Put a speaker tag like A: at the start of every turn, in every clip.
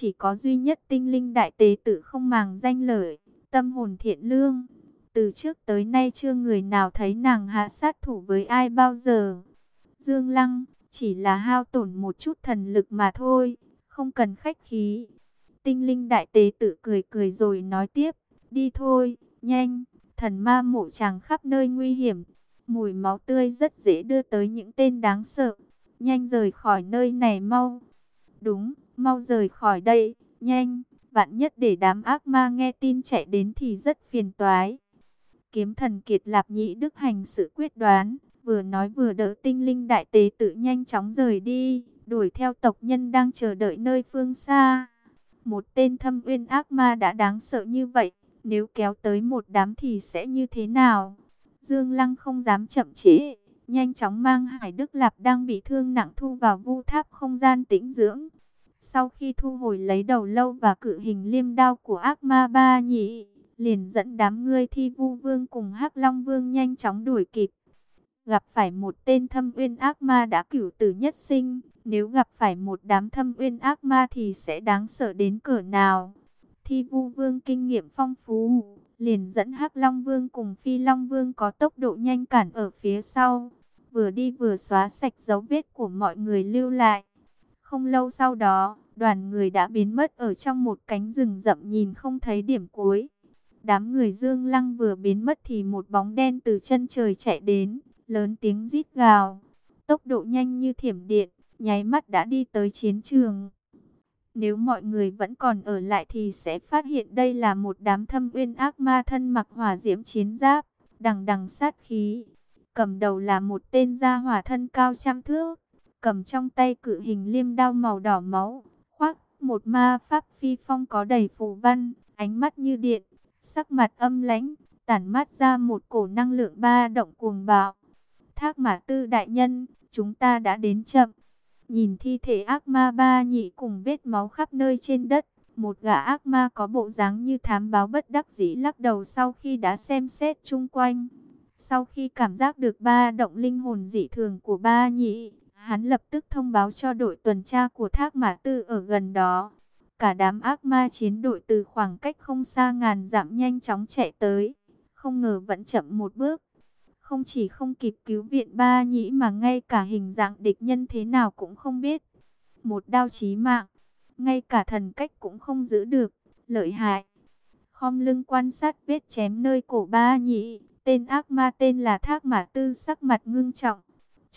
A: Chỉ có duy nhất tinh linh đại tế tử không màng danh lợi, tâm hồn thiện lương. Từ trước tới nay chưa người nào thấy nàng hạ sát thủ với ai bao giờ. Dương Lăng, chỉ là hao tổn một chút thần lực mà thôi, không cần khách khí. Tinh linh đại tế tử cười cười rồi nói tiếp, đi thôi, nhanh, thần ma mộ chàng khắp nơi nguy hiểm. Mùi máu tươi rất dễ đưa tới những tên đáng sợ. Nhanh rời khỏi nơi này mau. Đúng, mau rời khỏi đây, nhanh. Vạn nhất để đám ác ma nghe tin chạy đến thì rất phiền toái. Kiếm thần kiệt lạp nhĩ đức hành sự quyết đoán. Vừa nói vừa đỡ tinh linh đại tế tự nhanh chóng rời đi. Đuổi theo tộc nhân đang chờ đợi nơi phương xa. Một tên thâm uyên ác ma đã đáng sợ như vậy. Nếu kéo tới một đám thì sẽ như thế nào? Dương Lăng không dám chậm trễ, nhanh chóng mang Hải Đức Lạp đang bị thương nặng thu vào vu tháp không gian tĩnh dưỡng. Sau khi thu hồi lấy đầu lâu và cự hình liêm đao của ác ma ba nhị, liền dẫn đám ngươi thi vu vương cùng hắc long vương nhanh chóng đuổi kịp. Gặp phải một tên thâm uyên ác ma đã cửu tử nhất sinh, nếu gặp phải một đám thâm uyên ác ma thì sẽ đáng sợ đến cỡ nào. Thi vu vương kinh nghiệm phong phú, liền dẫn hắc Long Vương cùng Phi Long Vương có tốc độ nhanh cản ở phía sau, vừa đi vừa xóa sạch dấu vết của mọi người lưu lại. Không lâu sau đó, đoàn người đã biến mất ở trong một cánh rừng rậm nhìn không thấy điểm cuối. Đám người Dương Lăng vừa biến mất thì một bóng đen từ chân trời chạy đến, lớn tiếng rít gào, tốc độ nhanh như thiểm điện, nháy mắt đã đi tới chiến trường. Nếu mọi người vẫn còn ở lại thì sẽ phát hiện đây là một đám thâm uyên ác ma thân mặc hỏa diễm chiến giáp, đằng đằng sát khí. Cầm đầu là một tên gia hỏa thân cao trăm thước, cầm trong tay cự hình liêm đao màu đỏ máu, khoác một ma pháp phi phong có đầy phù văn, ánh mắt như điện, sắc mặt âm lãnh, tản mát ra một cổ năng lượng ba động cuồng bạo. Thác Mã Tư đại nhân, chúng ta đã đến chậm. Nhìn thi thể ác ma ba nhị cùng vết máu khắp nơi trên đất, một gã ác ma có bộ dáng như thám báo bất đắc dĩ lắc đầu sau khi đã xem xét chung quanh. Sau khi cảm giác được ba động linh hồn dị thường của ba nhị, hắn lập tức thông báo cho đội tuần tra của Thác Mã Tư ở gần đó. Cả đám ác ma chiến đội từ khoảng cách không xa ngàn dặm nhanh chóng chạy tới, không ngờ vẫn chậm một bước. Không chỉ không kịp cứu viện ba nhĩ mà ngay cả hình dạng địch nhân thế nào cũng không biết. Một đao chí mạng, ngay cả thần cách cũng không giữ được, lợi hại. Khom lưng quan sát vết chém nơi cổ ba nhĩ, tên ác ma tên là Thác Mã Tư sắc mặt ngưng trọng.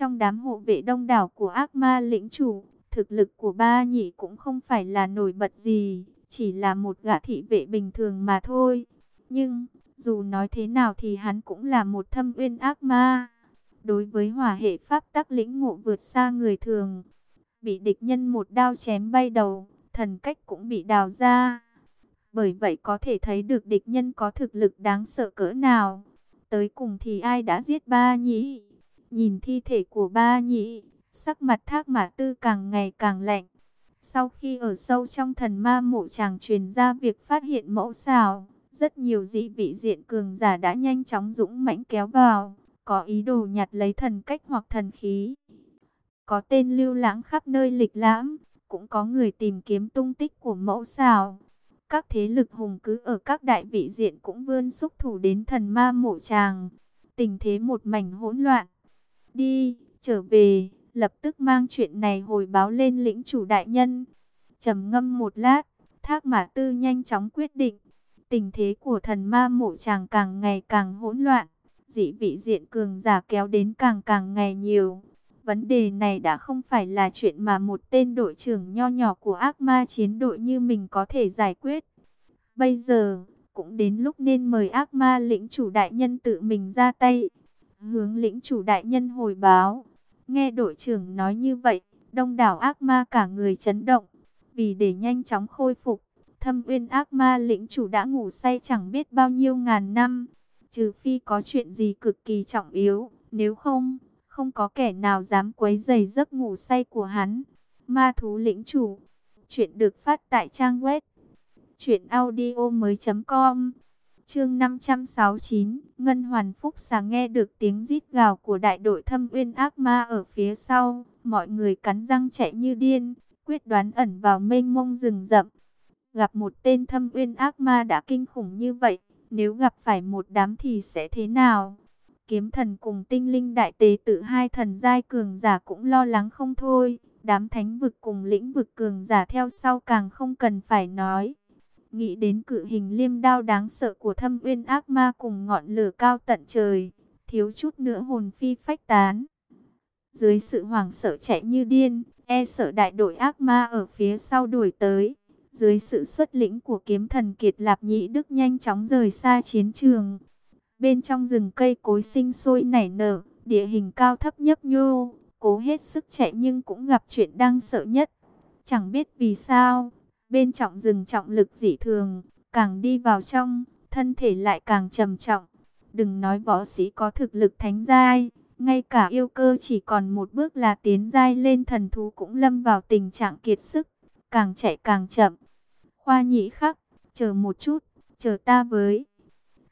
A: Trong đám hộ vệ đông đảo của ác ma lĩnh chủ, thực lực của ba nhị cũng không phải là nổi bật gì, chỉ là một gã thị vệ bình thường mà thôi. Nhưng, dù nói thế nào thì hắn cũng là một thâm uyên ác ma. Đối với hỏa hệ pháp tắc lĩnh ngộ vượt xa người thường. Bị địch nhân một đao chém bay đầu, thần cách cũng bị đào ra. Bởi vậy có thể thấy được địch nhân có thực lực đáng sợ cỡ nào. Tới cùng thì ai đã giết ba nhĩ? Nhìn thi thể của ba nhị sắc mặt thác mã tư càng ngày càng lạnh. Sau khi ở sâu trong thần ma mộ chàng truyền ra việc phát hiện mẫu xào, rất nhiều dị vị diện cường giả đã nhanh chóng dũng mãnh kéo vào, có ý đồ nhặt lấy thần cách hoặc thần khí. Có tên lưu lãng khắp nơi lịch lãm, cũng có người tìm kiếm tung tích của mẫu xào. Các thế lực hùng cứ ở các đại vị diện cũng vươn xúc thủ đến thần ma mộ chàng Tình thế một mảnh hỗn loạn. Đi, trở về, lập tức mang chuyện này hồi báo lên lĩnh chủ đại nhân. trầm ngâm một lát, thác mã tư nhanh chóng quyết định. Tình thế của thần ma mộ chàng càng ngày càng hỗn loạn, dị vị diện cường giả kéo đến càng càng ngày nhiều. Vấn đề này đã không phải là chuyện mà một tên đội trưởng nho nhỏ của ác ma chiến đội như mình có thể giải quyết. Bây giờ, cũng đến lúc nên mời ác ma lĩnh chủ đại nhân tự mình ra tay. Hướng lĩnh chủ đại nhân hồi báo. Nghe đội trưởng nói như vậy, đông đảo ác ma cả người chấn động. Vì để nhanh chóng khôi phục, Thâm uyên ác ma lĩnh chủ đã ngủ say chẳng biết bao nhiêu ngàn năm. Trừ phi có chuyện gì cực kỳ trọng yếu. Nếu không, không có kẻ nào dám quấy rầy giấc ngủ say của hắn. Ma thú lĩnh chủ. Chuyện được phát tại trang web. Chuyện audio mới com chương 569, Ngân Hoàn Phúc xà nghe được tiếng rít gào của đại đội thâm uyên ác ma ở phía sau, mọi người cắn răng chạy như điên, quyết đoán ẩn vào mênh mông rừng rậm. Gặp một tên thâm uyên ác ma đã kinh khủng như vậy, nếu gặp phải một đám thì sẽ thế nào? Kiếm thần cùng tinh linh đại tế tự hai thần giai cường giả cũng lo lắng không thôi. Đám thánh vực cùng lĩnh vực cường giả theo sau càng không cần phải nói. Nghĩ đến cự hình liêm đao đáng sợ của thâm uyên ác ma cùng ngọn lửa cao tận trời. Thiếu chút nữa hồn phi phách tán. Dưới sự hoảng sợ chạy như điên, e sợ đại đội ác ma ở phía sau đuổi tới. Dưới sự xuất lĩnh của kiếm thần Kiệt Lạp Nhĩ Đức nhanh chóng rời xa chiến trường. Bên trong rừng cây cối sinh sôi nảy nở, địa hình cao thấp nhấp nhô, cố hết sức chạy nhưng cũng gặp chuyện đang sợ nhất. Chẳng biết vì sao, bên trọng rừng trọng lực dị thường, càng đi vào trong, thân thể lại càng trầm trọng. Đừng nói võ sĩ có thực lực thánh giai, ngay cả yêu cơ chỉ còn một bước là tiến giai lên thần thú cũng lâm vào tình trạng kiệt sức, càng chạy càng chậm. Khoa nhị khắc, chờ một chút, chờ ta với.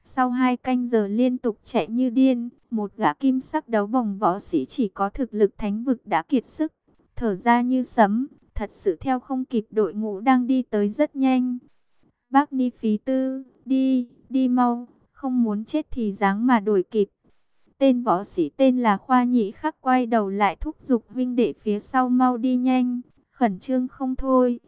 A: Sau hai canh giờ liên tục chạy như điên, một gã kim sắc đấu bồng võ sĩ chỉ có thực lực thánh vực đã kiệt sức, thở ra như sấm, thật sự theo không kịp đội ngũ đang đi tới rất nhanh. Bác Ni Phí Tư, đi, đi mau, không muốn chết thì dáng mà đổi kịp. Tên võ sĩ tên là Khoa nhị Khắc quay đầu lại thúc giục huynh đệ phía sau mau đi nhanh, khẩn trương không thôi.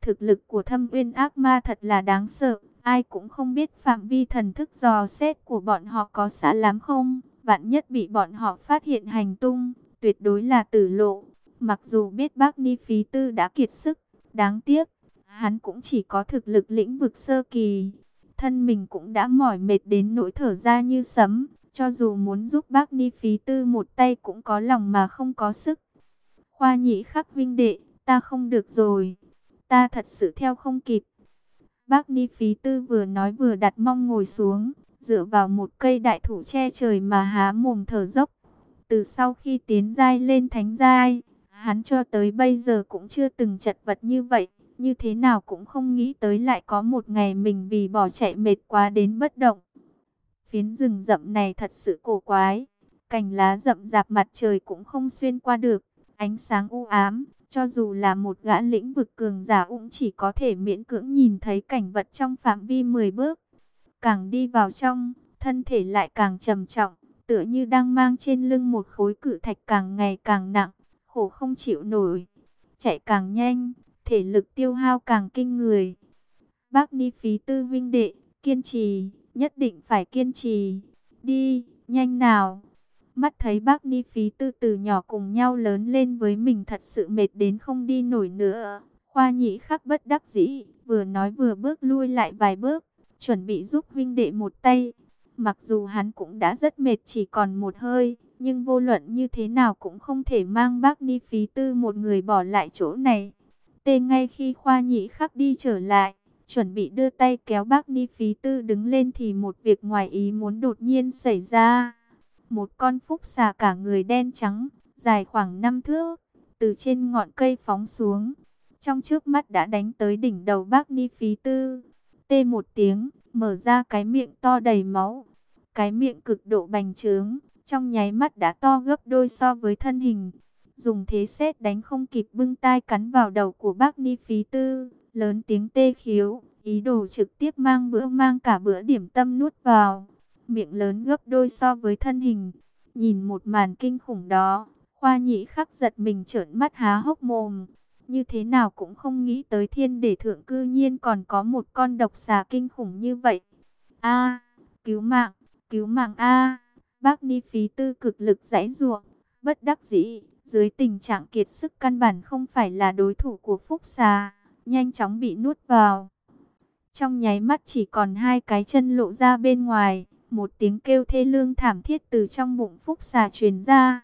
A: Thực lực của thâm uyên ác ma thật là đáng sợ, ai cũng không biết phạm vi thần thức dò xét của bọn họ có xã lắm không. Vạn nhất bị bọn họ phát hiện hành tung, tuyệt đối là tử lộ. Mặc dù biết bác Ni Phí Tư đã kiệt sức, đáng tiếc, hắn cũng chỉ có thực lực lĩnh vực sơ kỳ. Thân mình cũng đã mỏi mệt đến nỗi thở ra như sấm, cho dù muốn giúp bác Ni Phí Tư một tay cũng có lòng mà không có sức. Khoa nhị khắc vinh đệ, ta không được rồi, ta thật sự theo không kịp. Bác Ni Phí Tư vừa nói vừa đặt mong ngồi xuống, dựa vào một cây đại thụ che trời mà há mồm thở dốc. Từ sau khi tiến giai lên thánh giai, hắn cho tới bây giờ cũng chưa từng chật vật như vậy, như thế nào cũng không nghĩ tới lại có một ngày mình vì bỏ chạy mệt quá đến bất động. Phiến rừng rậm này thật sự cổ quái, cành lá rậm rạp mặt trời cũng không xuyên qua được, ánh sáng u ám, cho dù là một gã lĩnh vực cường giả cũng chỉ có thể miễn cưỡng nhìn thấy cảnh vật trong phạm vi 10 bước. Càng đi vào trong, thân thể lại càng trầm trọng, tựa như đang mang trên lưng một khối cự thạch càng ngày càng nặng, khổ không chịu nổi. Chạy càng nhanh, thể lực tiêu hao càng kinh người. Bác Ni Phí Tư vinh đệ, kiên trì, nhất định phải kiên trì. Đi, nhanh nào. Mắt thấy bác Ni Phí Tư từ nhỏ cùng nhau lớn lên với mình thật sự mệt đến không đi nổi nữa. Khoa nhị khắc bất đắc dĩ, vừa nói vừa bước lui lại vài bước chuẩn bị giúp huynh đệ một tay. Mặc dù hắn cũng đã rất mệt chỉ còn một hơi, nhưng vô luận như thế nào cũng không thể mang bác Ni Phí Tư một người bỏ lại chỗ này. Tê ngay khi khoa nhị khắc đi trở lại, chuẩn bị đưa tay kéo bác Ni Phí Tư đứng lên thì một việc ngoài ý muốn đột nhiên xảy ra. Một con phúc xà cả người đen trắng, dài khoảng 5 thước, từ trên ngọn cây phóng xuống. Trong trước mắt đã đánh tới đỉnh đầu bác Ni Phí Tư. Tê một tiếng, mở ra cái miệng to đầy máu. Cái miệng cực độ bành trướng, trong nháy mắt đã to gấp đôi so với thân hình. Dùng thế xét đánh không kịp bưng tai cắn vào đầu của bác Ni Phí Tư, lớn tiếng tê khiếu, ý đồ trực tiếp mang bữa mang cả bữa điểm tâm nuốt vào. Miệng lớn gấp đôi so với thân hình. Nhìn một màn kinh khủng đó, khoa nhĩ khắc giật mình trợn mắt há hốc mồm như thế nào cũng không nghĩ tới thiên để thượng cư nhiên còn có một con độc xà kinh khủng như vậy. A, cứu mạng, cứu mạng a. Bác Ni Phí Tư cực lực giãy giụa, bất đắc dĩ, dưới tình trạng kiệt sức căn bản không phải là đối thủ của Phúc xà, nhanh chóng bị nuốt vào. Trong nháy mắt chỉ còn hai cái chân lộ ra bên ngoài, một tiếng kêu thê lương thảm thiết từ trong bụng Phúc xà truyền ra.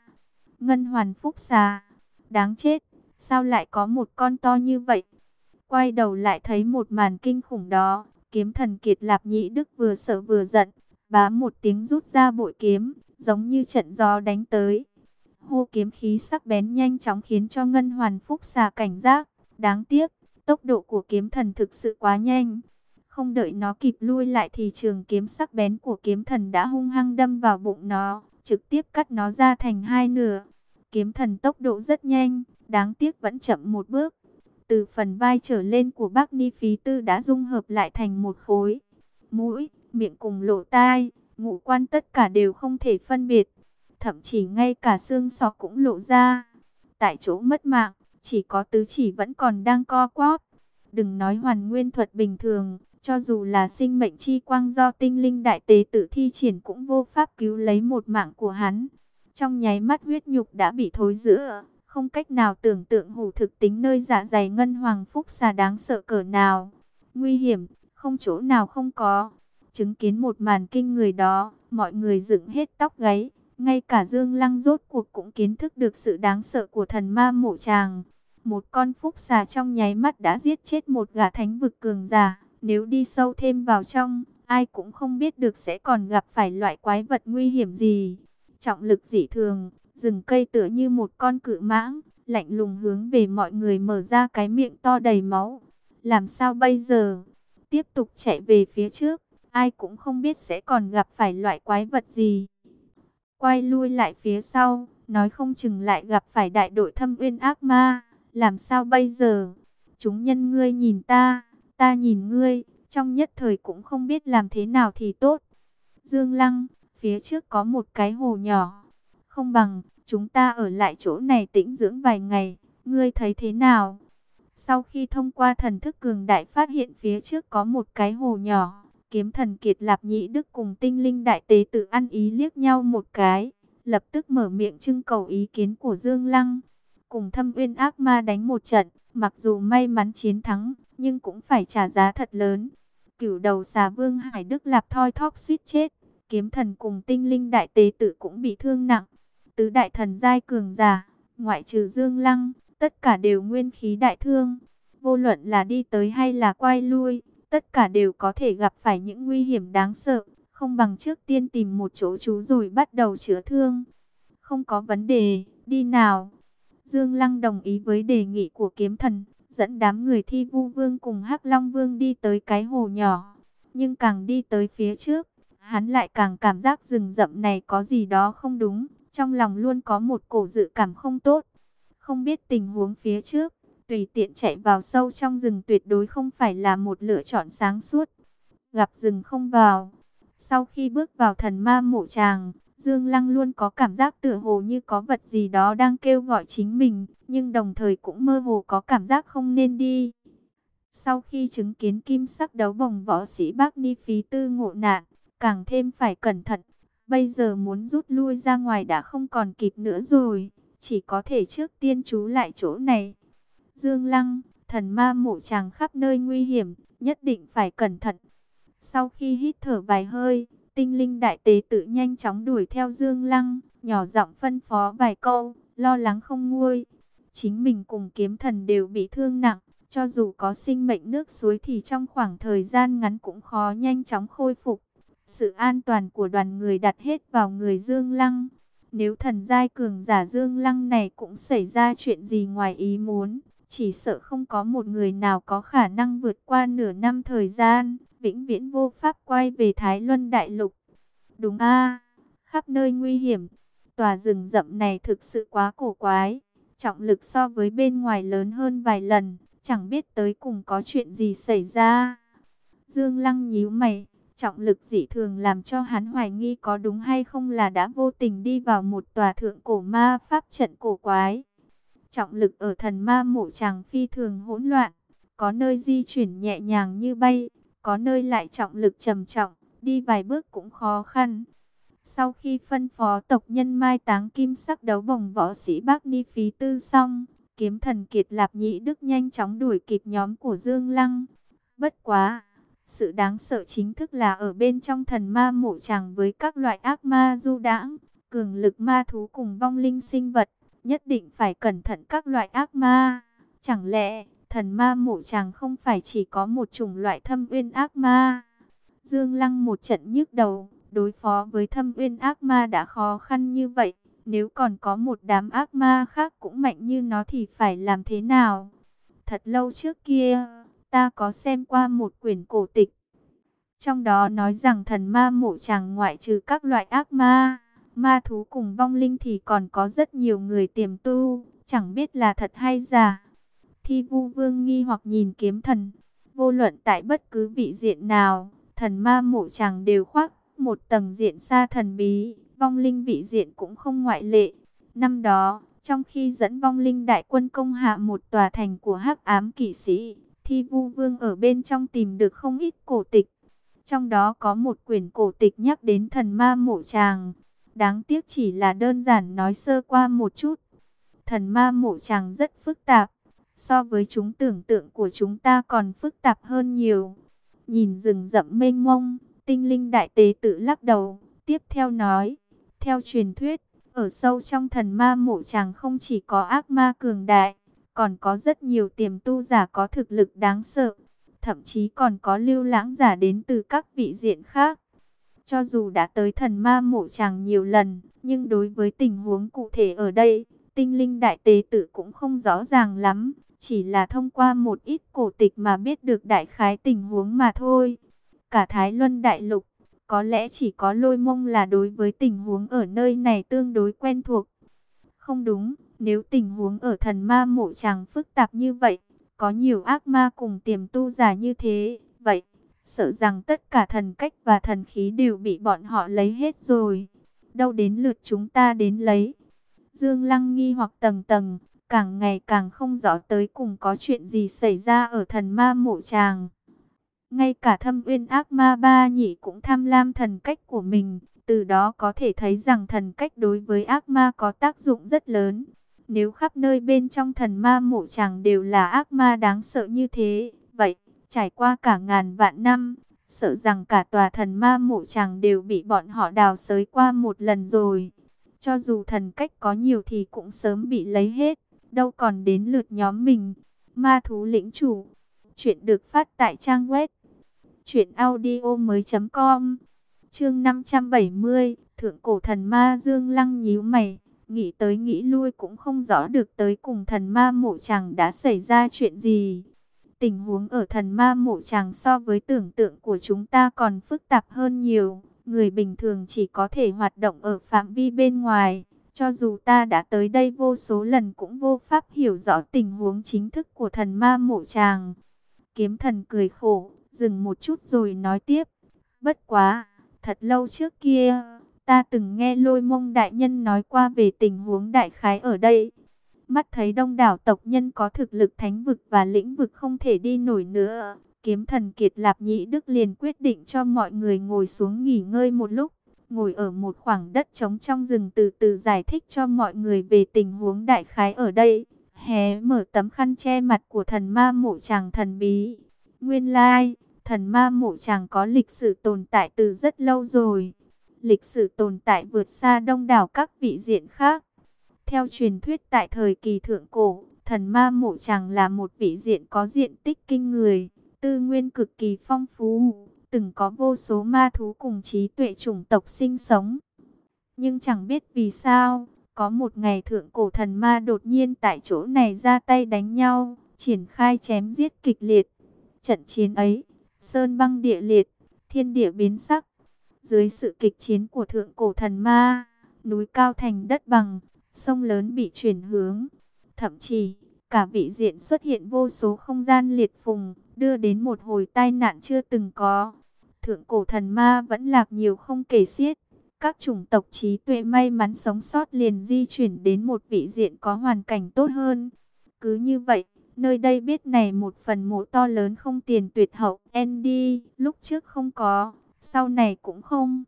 A: Ngân hoàn Phúc xà, đáng chết, Sao lại có một con to như vậy? Quay đầu lại thấy một màn kinh khủng đó. Kiếm thần kiệt lạp nhĩ đức vừa sợ vừa giận. Bá một tiếng rút ra bội kiếm. Giống như trận gió đánh tới. Hô kiếm khí sắc bén nhanh chóng khiến cho ngân hoàn phúc xà cảnh giác. Đáng tiếc, tốc độ của kiếm thần thực sự quá nhanh. Không đợi nó kịp lui lại thì trường kiếm sắc bén của kiếm thần đã hung hăng đâm vào bụng nó, trực tiếp cắt nó ra thành hai nửa. Kiếm thần tốc độ rất nhanh, đáng tiếc vẫn chậm một bước. từ phần vai trở lên của bác Ni Phí Tư đã dung hợp lại thành một khối. Mũi, miệng cùng lỗ tai, ngũ quan tất cả đều không thể phân biệt. Thậm chí ngay cả xương sọ cũng lộ ra. Tại chỗ mất mạng, chỉ có tứ chỉ vẫn còn đang co quắp. Đừng nói hoàn nguyên thuật bình thường, cho dù là sinh mệnh chi quang do tinh linh đại tế tự thi triển cũng vô pháp cứu lấy một mạng của hắn. Trong nháy mắt huyết nhục đã bị thối rữa, không cách nào tưởng tượng hủ thực tính nơi dạ dày ngân hoàng phúc xà đáng sợ cỡ nào. Nguy hiểm, không chỗ nào không có. Chứng kiến một màn kinh người đó, mọi người dựng hết tóc gáy. Ngay cả Dương Lăng rốt cuộc cũng kiến thức được sự đáng sợ của thần ma mộ chàng. Một con phúc xà trong nháy mắt đã giết chết một gã thánh vực cường giả. Nếu đi sâu thêm vào trong, ai cũng không biết được sẽ còn gặp phải loại quái vật nguy hiểm gì. Trọng lực dị thường, rừng cây tựa như một con cự mãng, lạnh lùng hướng về mọi người mở ra cái miệng to đầy máu. Làm sao bây giờ? Tiếp tục chạy về phía trước, ai cũng không biết sẽ còn gặp phải loại quái vật gì. Quay lui lại phía sau, nói không chừng lại gặp phải đại đội thâm uyên ác ma. Làm sao bây giờ? Chúng nhân ngươi nhìn ta, ta nhìn ngươi, trong nhất thời cũng không biết làm thế nào thì tốt. Dương Lăng, phía trước có một cái hồ nhỏ. Không bằng, chúng ta ở lại chỗ này tĩnh dưỡng vài ngày, ngươi thấy thế nào? Sau khi thông qua thần thức cường đại phát hiện phía trước có một cái hồ nhỏ, kiếm thần Kiệt Lạp Nhĩ Đức cùng tinh linh đại tế tự ăn ý liếc nhau một cái, lập tức mở miệng trưng cầu ý kiến của Dương Lăng. Cùng thâm uyên ác ma đánh một trận, mặc dù may mắn chiến thắng, nhưng cũng phải trả giá thật lớn. Cửu đầu xà vương Hải Đức Lạp thoi thóp suýt chết, kiếm thần cùng tinh linh đại tế tự cũng bị thương nặng. Tứ đại thần giai cường giả, ngoại trừ Dương Lăng, tất cả đều nguyên khí đại thương. Vô luận là đi tới hay là quay lui, tất cả đều có thể gặp phải những nguy hiểm đáng sợ. Không bằng trước tiên tìm một chỗ trú rồi bắt đầu chữa thương. Không có vấn đề, đi nào. Dương Lăng đồng ý với đề nghị của kiếm thần, dẫn đám người thi vu vương cùng hắc Long Vương đi tới cái hồ nhỏ. Nhưng càng đi tới phía trước, hắn lại càng cảm giác rừng rậm này có gì đó không đúng. Trong lòng luôn có một cổ dự cảm không tốt. Không biết tình huống phía trước, tùy tiện chạy vào sâu trong rừng tuyệt đối không phải là một lựa chọn sáng suốt. Gặp rừng không vào. Sau khi bước vào thần ma mộ tràng, Dương Lăng luôn có cảm giác tựa hồ như có vật gì đó đang kêu gọi chính mình, nhưng đồng thời cũng mơ hồ có cảm giác không nên đi. Sau khi chứng kiến kim sắc đấu bồng võ sĩ Bác Ni Phí Tư ngộ nạn, càng thêm phải cẩn thận. Bây giờ muốn rút lui ra ngoài đã không còn kịp nữa rồi, chỉ có thể trước tiên trú lại chỗ này. Dương Lăng, thần ma mộ chàng khắp nơi nguy hiểm, nhất định phải cẩn thận. Sau khi hít thở vài hơi, tinh linh đại tế tự nhanh chóng đuổi theo Dương Lăng, nhỏ giọng phân phó vài câu, lo lắng không nguôi. Chính mình cùng kiếm thần đều bị thương nặng, cho dù có sinh mệnh nước suối thì trong khoảng thời gian ngắn cũng khó nhanh chóng khôi phục. Sự an toàn của đoàn người đặt hết vào người Dương Lăng. Nếu thần giai cường giả Dương Lăng này cũng xảy ra chuyện gì ngoài ý muốn, chỉ sợ không có một người nào có khả năng vượt qua nửa năm thời gian, vĩnh viễn vô pháp quay về Thái Luân Đại Lục. Đúng a khắp nơi nguy hiểm, tòa rừng rậm này thực sự quá cổ quái, trọng lực so với bên ngoài lớn hơn vài lần, chẳng biết tới cùng có chuyện gì xảy ra. Dương Lăng nhíu mày, Trọng lực dị thường làm cho hắn hoài nghi có đúng hay không là đã vô tình đi vào một tòa thượng cổ ma pháp trận cổ quái. Trọng lực ở thần ma mộ tràng phi thường hỗn loạn, có nơi di chuyển nhẹ nhàng như bay, có nơi lại trọng lực trầm trọng, đi vài bước cũng khó khăn. Sau khi phân phó tộc nhân mai táng kim sắc đấu bồng võ sĩ Bác Ni Phí Tư xong, kiếm thần Kiệt Lạp Nhĩ Đức nhanh chóng đuổi kịp nhóm của Dương Lăng. Bất quá! Sự đáng sợ chính thức là ở bên trong thần ma mộ tràng với các loại ác ma du đãng, cường lực ma thú cùng vong linh sinh vật, nhất định phải cẩn thận các loại ác ma. Chẳng lẽ thần ma mộ chàng không phải chỉ có một chủng loại thâm uyên ác ma? Dương Lăng một trận nhức đầu, đối phó với thâm uyên ác ma đã khó khăn như vậy. Nếu còn có một đám ác ma khác cũng mạnh như nó thì phải làm thế nào? Thật lâu trước kia ta có xem qua một quyển cổ tịch. Trong đó nói rằng thần ma mộ chàng ngoại trừ các loại ác ma, ma thú cùng vong linh thì còn có rất nhiều người tiềm tu, chẳng biết là thật hay giả. Thi vu vương nghi hoặc nhìn kiếm thần. Vô luận tại bất cứ vị diện nào, thần ma mộ chàng đều khoác một tầng diện xa thần bí, vong linh vị diện cũng không ngoại lệ. Năm đó, trong khi dẫn vong linh đại quân công hạ một tòa thành của hắc ám kỵ sĩ, Thi Vu Vương ở bên trong tìm được không ít cổ tịch. Trong đó có một quyển cổ tịch nhắc đến thần ma mộ tràng. Đáng tiếc chỉ là đơn giản nói sơ qua một chút. Thần ma mộ tràng rất phức tạp. So với chúng tưởng tượng của chúng ta còn phức tạp hơn nhiều. Nhìn rừng rậm mênh mông, tinh linh đại tế tự lắc đầu. Tiếp theo nói, theo truyền thuyết, ở sâu trong thần ma mộ tràng không chỉ có ác ma cường đại, còn có rất nhiều tiềm tu giả có thực lực đáng sợ, thậm chí còn có lưu lãng giả đến từ các vị diện khác. Cho dù đã tới thần ma mộ tràng nhiều lần, nhưng đối với tình huống cụ thể ở đây, tinh linh đại tế tử cũng không rõ ràng lắm, chỉ là thông qua một ít cổ tịch mà biết được đại khái tình huống mà thôi. Cả Thái Luân Đại Lục, có lẽ chỉ có lôi mông là đối với tình huống ở nơi này tương đối quen thuộc. Không đúng, nếu tình huống ở thần ma mộ chàng phức tạp như vậy, có nhiều ác ma cùng tiềm tu giả như thế, vậy, sợ rằng tất cả thần cách và thần khí đều bị bọn họ lấy hết rồi. Đâu đến lượt chúng ta đến lấy. Dương Lăng nghi hoặc tầng tầng, càng ngày càng không rõ tới cùng có chuyện gì xảy ra ở thần ma mộ tràng. Ngay cả thâm uyên ác ma ba nhị cũng tham lam thần cách của mình, từ đó có thể thấy rằng thần cách đối với ác ma có tác dụng rất lớn. Nếu khắp nơi bên trong thần ma mộ chẳng đều là ác ma đáng sợ như thế, trải qua cả ngàn vạn năm, sợ rằng cả tòa thần ma mộ chàng đều bị bọn họ đào sới qua một lần rồi. Cho dù thần cách có nhiều thì cũng sớm bị lấy hết, đâu còn đến lượt nhóm mình. Ma thú lĩnh chủ, chuyện được phát tại trang web truyệnaudiomoi.com. Chương 570, Thượng cổ thần ma Dương Lăng nhíu mày, nghĩ tới nghĩ lui cũng không rõ được tới cùng thần ma mộ chàng đã xảy ra chuyện gì. Tình huống ở thần ma mộ chàng so với tưởng tượng của chúng ta còn phức tạp hơn nhiều. Người bình thường chỉ có thể hoạt động ở phạm vi bên ngoài. Cho dù ta đã tới đây vô số lần cũng vô pháp hiểu rõ tình huống chính thức của thần ma mộ chàng. Kiếm thần cười khổ, dừng một chút rồi nói tiếp. Bất quá, thật lâu trước kia, ta từng nghe lôi mông đại nhân nói qua về tình huống đại khái ở đây. Mắt thấy đông đảo tộc nhân có thực lực thánh vực và lĩnh vực không thể đi nổi nữa. Kiếm thần Kiệt Lạp Nhĩ Đức liền quyết định cho mọi người ngồi xuống nghỉ ngơi một lúc. Ngồi ở một khoảng đất trống trong rừng từ từ giải thích cho mọi người về tình huống đại khái ở đây. Hé mở tấm khăn che mặt của thần ma mộ chàng thần bí. Nguyên lai, Thần ma mộ chàng có lịch sử tồn tại từ rất lâu rồi. Lịch sử tồn tại vượt xa đông đảo các vị diện khác. Theo truyền thuyết tại thời kỳ thượng cổ, thần ma mộ chàng là một vị diện có diện tích kinh người, tư nguyên cực kỳ phong phú, từng có vô số ma thú cùng trí tuệ chủng tộc sinh sống. Nhưng chẳng biết vì sao, có một ngày thượng cổ thần ma đột nhiên tại chỗ này ra tay đánh nhau, triển khai chém giết kịch liệt. Trận chiến ấy, Sơn băng địa liệt, thiên địa biến sắc. Dưới sự kịch chiến của thượng cổ thần ma, núi cao thành đất bằng, sông lớn bị chuyển hướng. Thậm chí, cả vị diện xuất hiện vô số không gian liệt phùng, đưa đến một hồi tai nạn chưa từng có. Thượng cổ thần ma vẫn lạc nhiều không kể xiết. Các chủng tộc trí tuệ may mắn sống sót liền di chuyển đến một vị diện có hoàn cảnh tốt hơn. Cứ như vậy, Nơi đây biết này một phần mộ to lớn không tiền tuyệt hậu. Andy, lúc trước không có, sau này cũng không.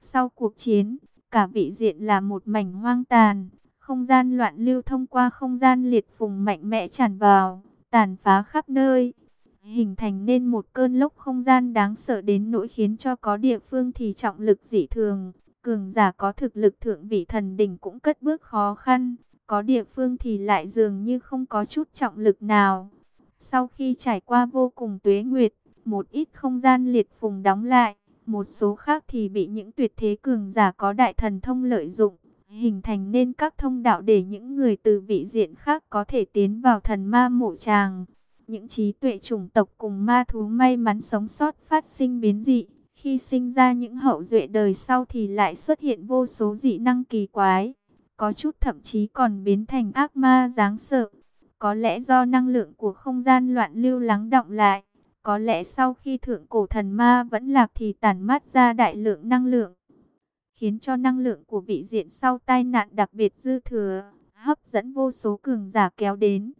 A: Sau cuộc chiến, cả vị diện là một mảnh hoang tàn. Không gian loạn lưu thông qua không gian liệt phùng mạnh mẽ tràn vào, tàn phá khắp nơi. Hình thành nên một cơn lốc không gian đáng sợ đến nỗi khiến cho có địa phương thì trọng lực dị thường. Cường giả có thực lực thượng vị thần đỉnh cũng cất bước khó khăn, có địa phương thì lại dường như không có chút trọng lực nào. Sau khi trải qua vô cùng tuế nguyệt, một ít không gian liệt phùng đóng lại, một số khác thì bị những tuyệt thế cường giả có đại thần thông lợi dụng, hình thành nên các thông đạo để những người từ vị diện khác có thể tiến vào thần ma mộ tràng. Những trí tuệ chủng tộc cùng ma thú may mắn sống sót phát sinh biến dị, khi sinh ra những hậu duệ đời sau thì lại xuất hiện vô số dị năng kỳ quái có chút thậm chí còn biến thành ác ma dáng sợ. Có lẽ do năng lượng của không gian loạn lưu lắng động lại, có lẽ sau khi thượng cổ thần ma vẫn lạc thì tản mát ra đại lượng năng lượng, khiến cho năng lượng của vị diện sau tai nạn đặc biệt dư thừa, hấp dẫn vô số cường giả kéo đến.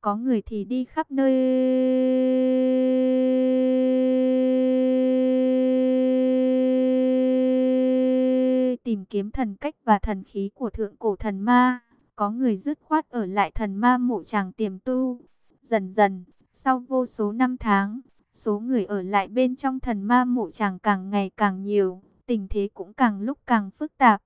A: Có người thì đi khắp nơi tìm kiếm thần cách và thần khí của thượng cổ thần ma. Có người dứt khoát ở lại thần ma mộ chàng tiềm tu. Dần dần, sau vô số năm tháng, số người ở lại bên trong thần ma mộ chàng càng ngày càng nhiều, tình thế cũng càng lúc càng phức tạp.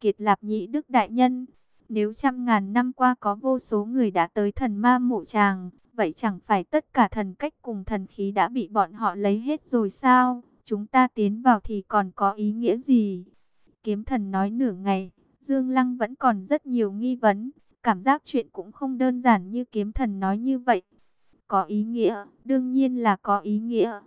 A: Kiệt Lạp Nhĩ Đức Đại Nhân, nếu trăm ngàn năm qua có vô số người đã tới thần ma mộ tràng, vậy chẳng phải tất cả thần cách cùng thần khí đã bị bọn họ lấy hết rồi sao? Chúng ta tiến vào thì còn có ý nghĩa gì? Kiếm thần nói nửa ngày, Dương Lăng vẫn còn rất nhiều nghi vấn, cảm giác chuyện cũng không đơn giản như kiếm thần nói như vậy. Có ý nghĩa, đương nhiên là có ý nghĩa.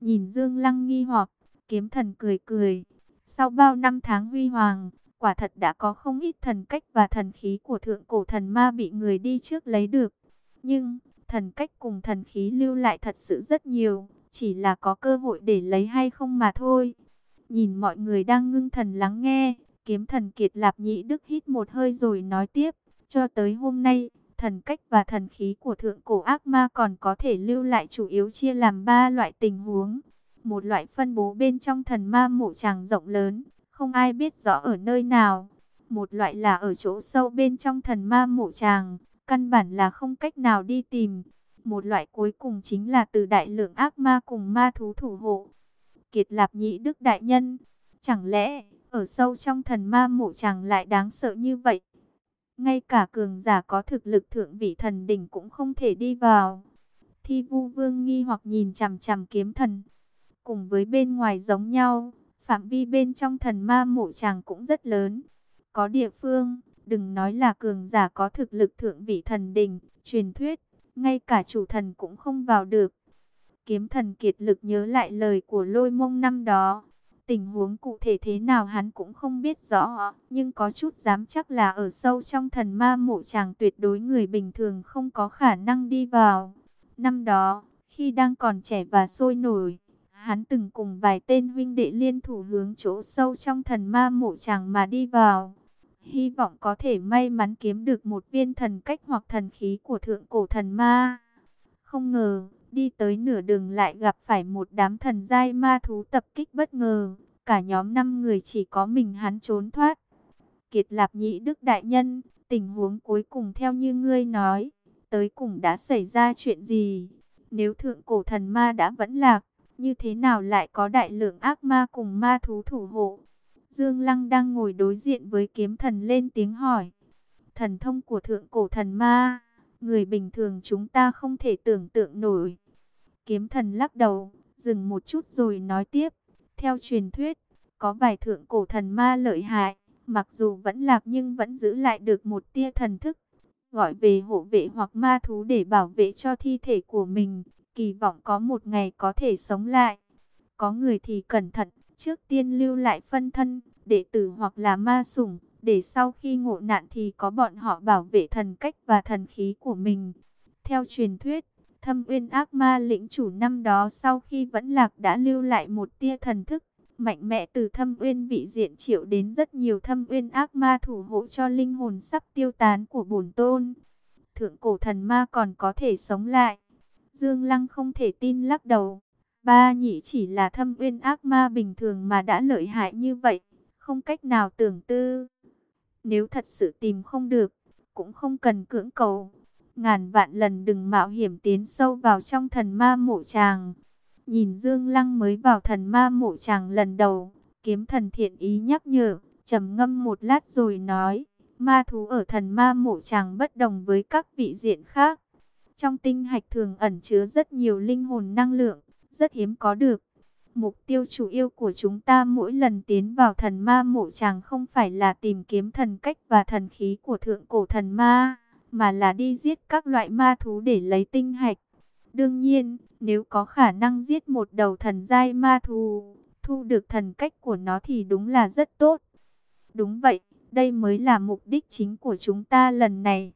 A: Nhìn Dương Lăng nghi hoặc, kiếm thần cười cười. Sau bao năm tháng huy hoàng, quả thật đã có không ít thần cách và thần khí của thượng cổ thần ma bị người đi trước lấy được. Nhưng, thần cách cùng thần khí lưu lại thật sự rất nhiều, chỉ là có cơ hội để lấy hay không mà thôi. Nhìn mọi người đang ngưng thần lắng nghe, kiếm thần kiệt lạp nhị đức hít một hơi rồi nói tiếp, cho tới hôm nay, thần cách và thần khí của thượng cổ ác ma còn có thể lưu lại chủ yếu chia làm ba loại tình huống. Một loại phân bố bên trong thần ma mộ tràng rộng lớn, không ai biết rõ ở nơi nào. Một loại là ở chỗ sâu bên trong thần ma mộ tràng, căn bản là không cách nào đi tìm. Một loại cuối cùng chính là từ đại lượng ác ma cùng ma thú thủ hộ. Kiệt Lạp nhị Đức Đại Nhân, chẳng lẽ ở sâu trong thần ma mộ tràng lại đáng sợ như vậy? Ngay cả cường giả có thực lực thượng vị thần đỉnh cũng không thể đi vào. Thi vu vương nghi hoặc nhìn chằm chằm kiếm thần. Cùng với bên ngoài giống nhau, phạm vi bên trong thần ma mộ tràng cũng rất lớn. Có địa phương, đừng nói là cường giả có thực lực thượng vị thần đình, truyền thuyết, ngay cả chủ thần cũng không vào được. Kiếm thần kiệt lực nhớ lại lời của lôi mông năm đó. Tình huống cụ thể thế nào hắn cũng không biết rõ, nhưng có chút dám chắc là ở sâu trong thần ma mộ chàng tuyệt đối người bình thường không có khả năng đi vào. Năm đó, khi đang còn trẻ và sôi nổi, hắn từng cùng vài tên huynh đệ liên thủ hướng chỗ sâu trong thần ma mộ chàng mà đi vào. Hy vọng có thể may mắn kiếm được một viên thần cách hoặc thần khí của thượng cổ thần ma. Không ngờ, Đi tới nửa đường lại gặp phải một đám thần giai ma thú tập kích bất ngờ. Cả nhóm 5 người chỉ có mình hắn trốn thoát. Kiệt Lạp Nhĩ Đức Đại Nhân, tình huống cuối cùng theo như ngươi nói, tới cùng đã xảy ra chuyện gì? Nếu thượng cổ thần ma đã vẫn lạc, như thế nào lại có đại lượng ác ma cùng ma thú thủ hộ? Dương Lăng đang ngồi đối diện với kiếm thần lên tiếng hỏi. Thần thông của thượng cổ thần ma người bình thường chúng ta không thể tưởng tượng nổi. Kiếm thần lắc đầu, dừng một chút rồi nói tiếp. Theo truyền thuyết, có vài thượng cổ thần ma lợi hại, mặc dù vẫn lạc nhưng vẫn giữ lại được một tia thần thức. Gọi về hộ vệ hoặc ma thú để bảo vệ cho thi thể của mình, kỳ vọng có một ngày có thể sống lại. Có người thì cẩn thận, trước tiên lưu lại phân thân, đệ tử hoặc là ma sủng, để sau khi ngộ nạn thì có bọn họ bảo vệ thần cách và thần khí của mình. Theo truyền thuyết, thâm uyên ác ma lĩnh chủ năm đó sau khi vẫn lạc đã lưu lại một tia thần thức, mạnh mẽ từ thâm uyên vị diện triệu đến rất nhiều thâm uyên ác ma thủ hộ cho linh hồn sắp tiêu tán của bổn tôn. Thượng cổ thần ma còn có thể sống lại. Dương Lăng không thể tin lắc đầu. Ba nhị chỉ là thâm uyên ác ma bình thường mà đã lợi hại như vậy, không cách nào tưởng tư. Nếu thật sự tìm không được, cũng không cần cưỡng cầu. Ngàn vạn lần đừng mạo hiểm tiến sâu vào trong thần ma mộ tràng. Nhìn Dương Lăng mới vào thần ma mộ tràng lần đầu, kiếm thần thiện ý nhắc nhở, trầm ngâm một lát rồi nói, ma thú ở thần ma mộ tràng bất đồng với các vị diện khác. Trong tinh hạch thường ẩn chứa rất nhiều linh hồn năng lượng, rất hiếm có được. Mục tiêu chủ yếu của chúng ta mỗi lần tiến vào thần ma mộ chàng không phải là tìm kiếm thần cách và thần khí của thượng cổ thần ma, mà là đi giết các loại ma thú để lấy tinh hạch. Đương nhiên, nếu có khả năng giết một đầu thần giai ma thú, thu được thần cách của nó thì đúng là rất tốt. Đúng vậy, đây mới là mục đích chính của chúng ta lần này.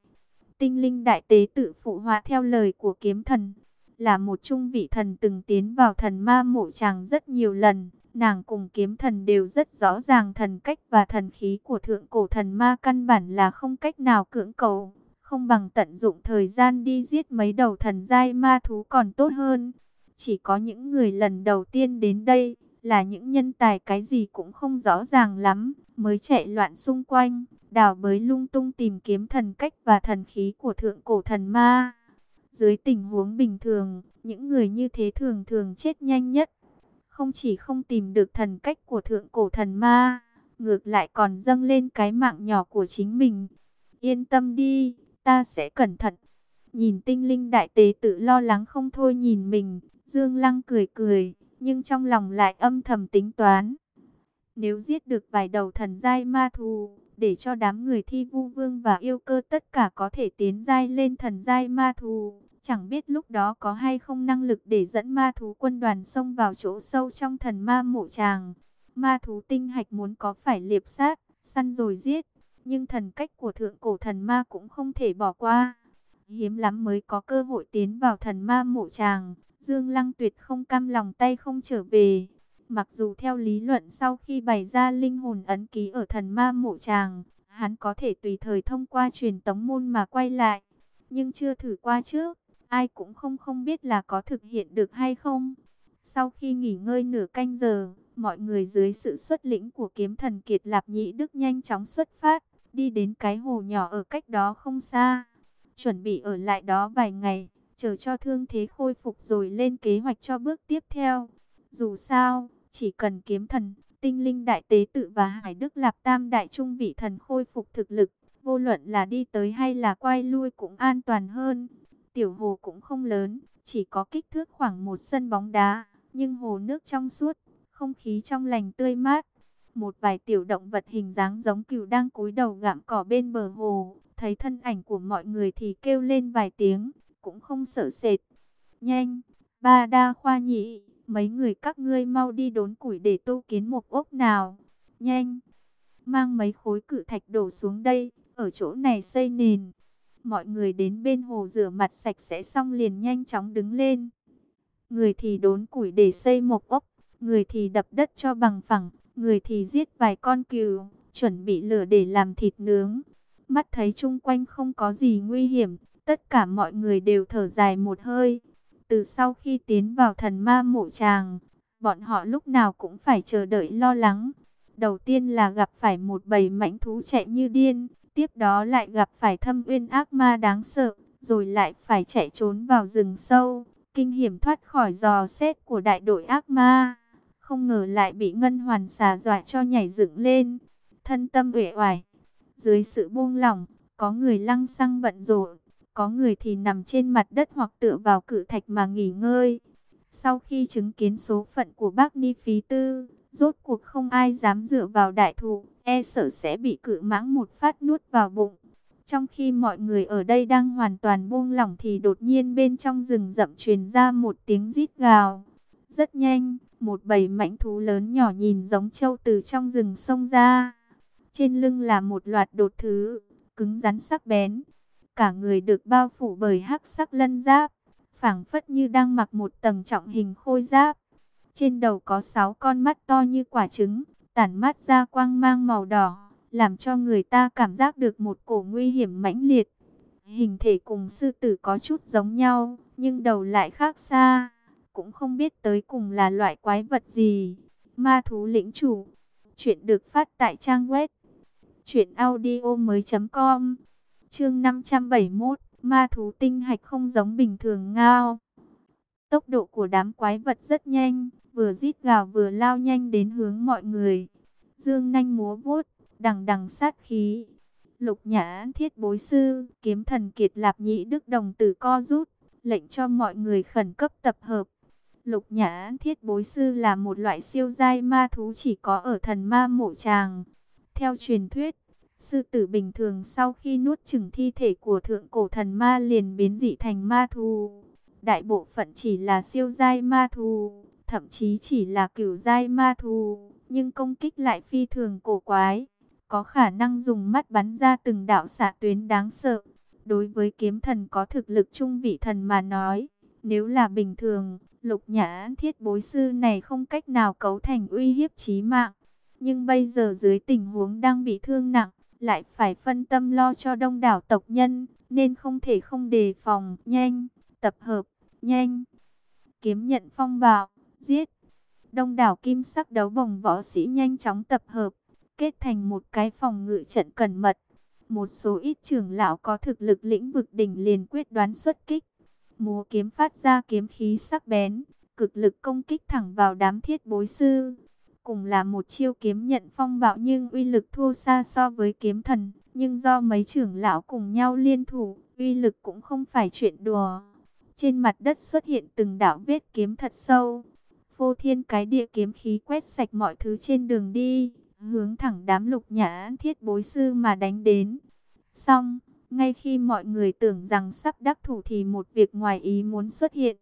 A: Tinh linh đại tế tự phụ hòa theo lời của kiếm thần. Là một trung vị thần từng tiến vào thần ma mộ chàng rất nhiều lần. Nàng cùng kiếm thần đều rất rõ ràng thần cách và thần khí của thượng cổ thần ma căn bản là không cách nào cưỡng cầu. Không bằng tận dụng thời gian đi giết mấy đầu thần giai ma thú còn tốt hơn. Chỉ có những người lần đầu tiên đến đây là những nhân tài cái gì cũng không rõ ràng lắm, mới chạy loạn xung quanh, đào bới lung tung tìm kiếm thần cách và thần khí của thượng cổ thần ma. Dưới tình huống bình thường, những người như thế thường thường chết nhanh nhất. Không chỉ không tìm được thần cách của thượng cổ thần ma, ngược lại còn dâng lên cái mạng nhỏ của chính mình. Yên tâm đi, ta sẽ cẩn thận. Nhìn tinh linh đại tế tự lo lắng không thôi nhìn mình, Dương Lăng cười cười, nhưng trong lòng lại âm thầm tính toán. Nếu giết được vài đầu thần giai ma thù, để cho đám người thi vu vương và yêu cơ tất cả có thể tiến giai lên thần giai ma thù, chẳng biết lúc đó có hay không năng lực để dẫn ma thú quân đoàn xông vào chỗ sâu trong thần ma mộ tràng. Ma thú tinh hạch muốn có phải liệp sát, săn rồi giết, nhưng thần cách của thượng cổ thần ma cũng không thể bỏ qua. Hiếm lắm mới có cơ hội tiến vào thần ma mộ tràng, Dương Lăng tuyệt không cam lòng tay không trở về. Mặc dù theo lý luận sau khi bày ra linh hồn ấn ký ở thần ma mộ tràng, hắn có thể tùy thời thông qua truyền tống môn mà quay lại. Nhưng chưa thử qua trước, ai cũng không không biết là có thực hiện được hay không. Sau khi nghỉ ngơi nửa canh giờ, mọi người dưới sự xuất lĩnh của kiếm thần Kiệt Lạp Nhĩ Đức nhanh chóng xuất phát, đi đến cái hồ nhỏ ở cách đó không xa. Chuẩn bị ở lại đó vài ngày chờ cho thương thế khôi phục rồi lên kế hoạch cho bước tiếp theo. Dù sao, chỉ cần kiếm thần, tinh linh đại tế tự và hải đức lạp tam đại trung vị thần khôi phục thực lực, vô luận là đi tới hay là quay lui cũng an toàn hơn. Tiểu hồ cũng không lớn, chỉ có kích thước khoảng một sân bóng đá, nhưng hồ nước trong suốt, không khí trong lành tươi mát. Một vài tiểu động vật hình dáng giống cừu đang cúi đầu gặm cỏ bên bờ hồ, thấy thân ảnh của mọi người thì kêu lên vài tiếng, cũng không sợ sệt. Nhanh, ba đa khoa nhị, mấy người các ngươi mau đi đốn củi để tu kiến một ốc nào. Nhanh, mang mấy khối cự thạch đổ xuống đây, ở chỗ này xây nền. Mọi người đến bên hồ rửa mặt sạch sẽ xong liền nhanh chóng đứng lên. Người thì đốn củi để xây một ốc, người thì đập đất cho bằng phẳng, người thì giết vài con cừu, chuẩn bị lửa để làm thịt nướng. Mắt thấy chung quanh không có gì nguy hiểm, Tất cả mọi người đều thở dài một hơi. Từ sau khi tiến vào thần ma mộ tràng, bọn họ lúc nào cũng phải chờ đợi lo lắng. Đầu tiên là gặp phải một bầy mãnh thú chạy như điên, tiếp đó lại gặp phải thâm uyên ác ma đáng sợ, rồi lại phải chạy trốn vào rừng sâu, kinh hiểm thoát khỏi dò xét của đại đội ác ma. Không ngờ lại bị ngân hoàn xà dọa cho nhảy dựng lên, thân tâm uể oải. Dưới sự buông lỏng, có người lăng xăng bận rộn, có người thì nằm trên mặt đất hoặc tựa vào cự thạch mà nghỉ ngơi. Sau khi chứng kiến số phận của bác Ni Phí Tư, rốt cuộc không ai dám dựa vào đại thụ, e sợ sẽ bị cự mãng một phát nuốt vào bụng. Trong khi mọi người ở đây đang hoàn toàn buông lỏng thì đột nhiên bên trong rừng rậm truyền ra một tiếng rít gào. Rất nhanh, một bầy mãnh thú lớn nhỏ nhìn giống trâu từ trong rừng sông ra. Trên lưng là một loạt đột thứ, cứng rắn sắc bén, cả người được bao phủ bởi hắc sắc lân giáp, phảng phất như đang mặc một tầng trọng hình khôi giáp. Trên đầu có sáu con mắt to như quả trứng, tản mắt ra quang mang màu đỏ, làm cho người ta cảm giác được một cổ nguy hiểm mãnh liệt. Hình thể cùng sư tử có chút giống nhau, nhưng đầu lại khác xa, cũng không biết tới cùng là loại quái vật gì. Ma thú lĩnh chủ, chuyện được phát tại trang web truyện audio mới.com Chương 571, ma thú tinh hạch không giống bình thường ngao. Tốc độ của đám quái vật rất nhanh, vừa rít gào vừa lao nhanh đến hướng mọi người. Dương nanh múa vuốt, đằng đằng sát khí. Lục nhã thiết bối sư, kiếm thần kiệt lạp nhị đức đồng tử co rút, lệnh cho mọi người khẩn cấp tập hợp. Lục nhã thiết bối sư là một loại siêu giai ma thú chỉ có ở thần ma mộ tràng. Theo truyền thuyết, Sư tử bình thường sau khi nuốt chừng thi thể của thượng cổ thần ma liền biến dị thành ma thú. Đại bộ phận chỉ là siêu giai ma thú, thậm chí chỉ là cửu giai ma thú, nhưng công kích lại phi thường cổ quái. Có khả năng dùng mắt bắn ra từng đạo xạ tuyến đáng sợ. Đối với kiếm thần có thực lực trung vị thần mà nói, nếu là bình thường, lục nhã thiết bối sư này không cách nào cấu thành uy hiếp chí mạng. Nhưng bây giờ dưới tình huống đang bị thương nặng, lại phải phân tâm lo cho đông đảo tộc nhân, nên không thể không đề phòng, nhanh, tập hợp, nhanh. Kiếm nhận phong bạo, giết. Đông đảo kim sắc đấu bồng võ sĩ nhanh chóng tập hợp, kết thành một cái phòng ngự trận cẩn mật. Một số ít trưởng lão có thực lực lĩnh vực đỉnh liền quyết đoán xuất kích. Múa kiếm phát ra kiếm khí sắc bén, cực lực công kích thẳng vào đám thiết bối sư. Cùng là một chiêu kiếm nhận phong bạo nhưng uy lực thua xa so với kiếm thần. Nhưng do mấy trưởng lão cùng nhau liên thủ, uy lực cũng không phải chuyện đùa. Trên mặt đất xuất hiện từng đạo vết kiếm thật sâu. Phô thiên cái địa kiếm khí quét sạch mọi thứ trên đường đi, hướng thẳng đám lục nhã thiết bối sư mà đánh đến. Xong, ngay khi mọi người tưởng rằng sắp đắc thủ thì một việc ngoài ý muốn xuất hiện.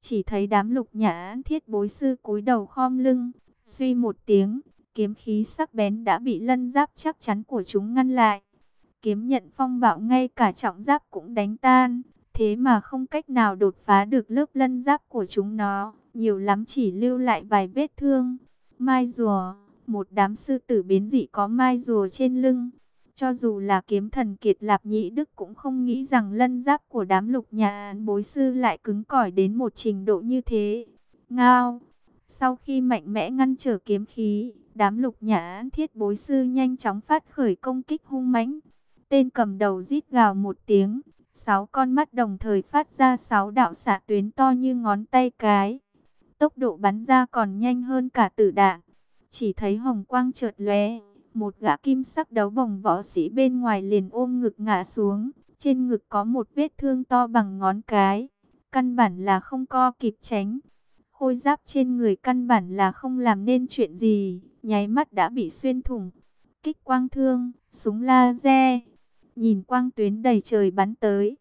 A: Chỉ thấy đám lục nhã thiết bối sư cúi đầu khom lưng, suy một tiếng, kiếm khí sắc bén đã bị lân giáp chắc chắn của chúng ngăn lại. Kiếm nhận phong bạo ngay cả trọng giáp cũng đánh tan, thế mà không cách nào đột phá được lớp lân giáp của chúng nó, nhiều lắm chỉ lưu lại vài vết thương. Mai rùa, một đám sư tử biến dị có mai rùa trên lưng. Cho dù là kiếm thần kiệt lạp nhĩ đức cũng không nghĩ rằng lân giáp của đám lục nhà bối sư lại cứng cỏi đến một trình độ như thế. Ngao, sau khi mạnh mẽ ngăn trở kiếm khí, đám lục nhã thiết bối sư nhanh chóng phát khởi công kích hung mãnh. Tên cầm đầu rít gào một tiếng, sáu con mắt đồng thời phát ra sáu đạo xạ tuyến to như ngón tay cái. Tốc độ bắn ra còn nhanh hơn cả tử đạn. Chỉ thấy hồng quang chợt lóe, một gã kim sắc đấu bồng võ sĩ bên ngoài liền ôm ngực ngã xuống, trên ngực có một vết thương to bằng ngón cái, căn bản là không co kịp tránh. Khôi giáp trên người căn bản là không làm nên chuyện gì, nháy mắt đã bị xuyên thủng. Kích quang thương, súng laser, nhìn quang tuyến đầy trời bắn tới.